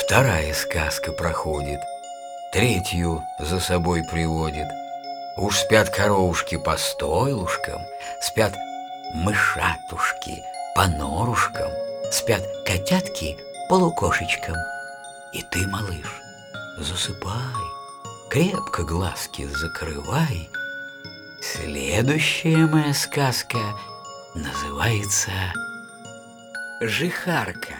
Вторая сказка проходит, третью за собой приводит. Уж спят коровушки по стойлушкам, спят мышатушки по норушкам, спят котятки по лукошечкам. И ты, малыш, засыпай, крепко глазки закрывай. Следующая моя сказка называется «Жихарка».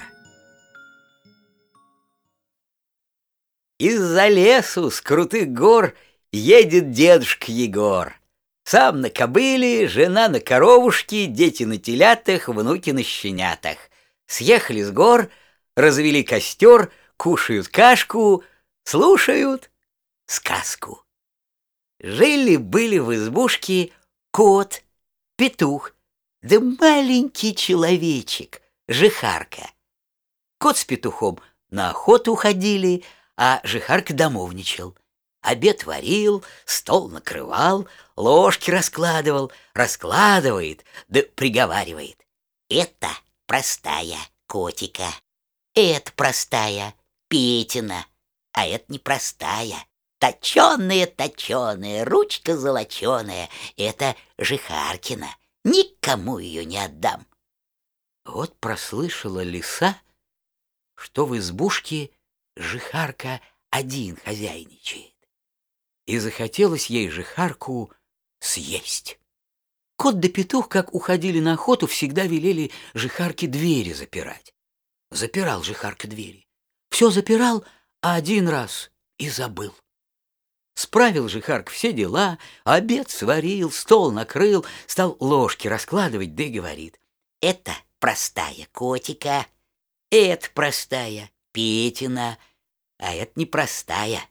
Из-за лесу с крутых гор едет дедушка Егор. Сам на кобыле, жена на коровушке, дети на телятах, внуки на щенятах. Съехали с гор, развели костер, кушают кашку, слушают сказку. Жили-были в избушке кот, петух, да маленький человечек, жихарка. Кот с петухом на охоту ходили, а Жихарка домовничал. Обед варил, стол накрывал, ложки раскладывал, раскладывает, да приговаривает. Это простая котика, это простая Петина, а это непростая. Точеная-точеная, ручка золоченая, это Жихаркина, никому ее не отдам. Вот прослышала лиса, что в избушке жихарка один хозяйничает. И захотелось ей жихарку съесть. Кот да петух, как уходили на охоту, всегда велели жихарке двери запирать. Запирал жихарка двери. Все запирал, а один раз и забыл. Справил жихарк все дела, обед сварил, стол накрыл, стал ложки раскладывать, да и говорит. Это простая котика, это простая Петина, а это непростая.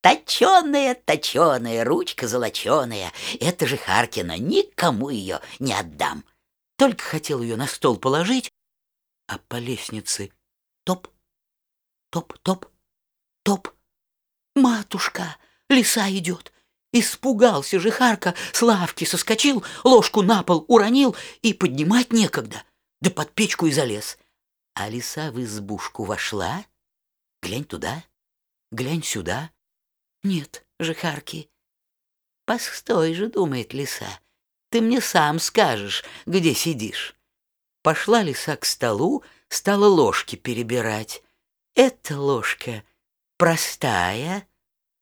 Точеная, точеная, ручка золоченая. Это же Харкина, никому ее не отдам. Только хотел ее на стол положить, а по лестнице топ, топ, топ, топ. Матушка, лиса идет. Испугался же Харка, с лавки соскочил, ложку на пол уронил и поднимать некогда. Да под печку и залез. А лиса в избушку вошла, глянь туда, глянь сюда. Нет, жихарки. Постой же, думает лиса, ты мне сам скажешь, где сидишь. Пошла лиса к столу, стала ложки перебирать. Эта ложка простая,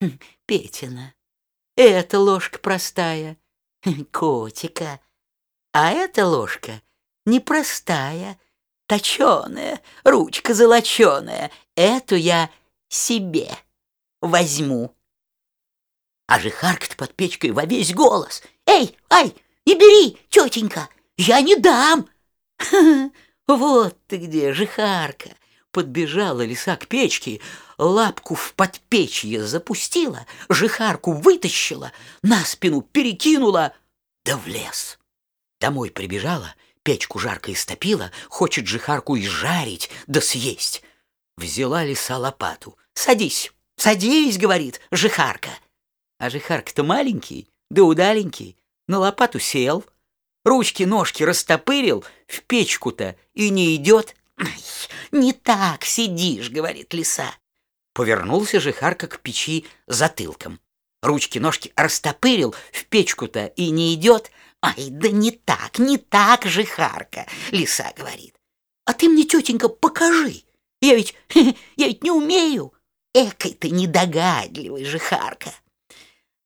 хм, Петина. Эта ложка простая, хм, котика. А эта ложка непростая, точеная, ручка золоченая. Эту я себе возьму. А жихарка под печкой во весь голос. Эй, ай, не бери, тетенька, я не дам. вот ты где, жихарка. Подбежала лиса к печке, лапку в подпечье запустила, жихарку вытащила, на спину перекинула, да в лес. Домой прибежала, Печку жарко истопила, хочет жихарку изжарить да съесть. Взяла лиса лопату. «Садись, садись», — говорит жихарка. А жихарка-то маленький, да удаленький, на лопату сел, ручки-ножки растопырил, в печку-то и не идет. «Не так сидишь», — говорит лиса. Повернулся жихарка к печи затылком. Ручки-ножки растопырил, в печку-то и не идет. Ай, да не так, не так же, Харка, лиса говорит. А ты мне, тетенька, покажи. Я ведь, я ведь не умею. Экой ты недогадливый, Жихарка.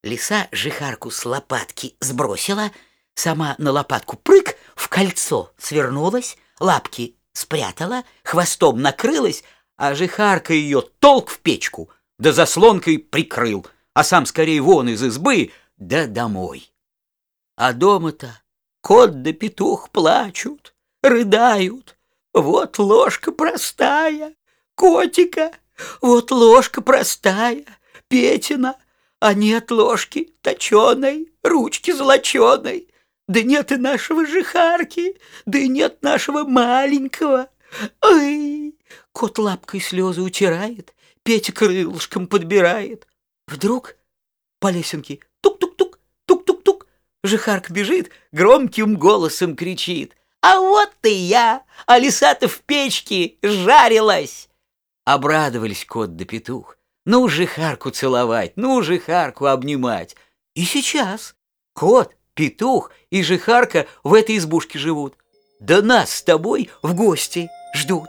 Лиса Жихарку с лопатки сбросила, сама на лопатку прыг, в кольцо свернулась, лапки спрятала, хвостом накрылась, а Жихарка ее толк в печку, да заслонкой прикрыл, а сам скорее вон из избы, да домой. А дома-то кот да петух плачут, рыдают. Вот ложка простая, котика, вот ложка простая, Петина, а нет ложки точеной, ручки золоченой. Да нет и нашего жихарки, да и нет нашего маленького. Ой! Кот лапкой слезы утирает, Петя крылышком подбирает. Вдруг по лесенке Жихарк бежит, громким голосом кричит. «А вот ты я! А лиса-то в печке жарилась!» Обрадовались кот да петух. Ну, жихарку целовать, ну, жихарку обнимать. И сейчас кот, петух и жихарка в этой избушке живут. Да нас с тобой в гости ждут.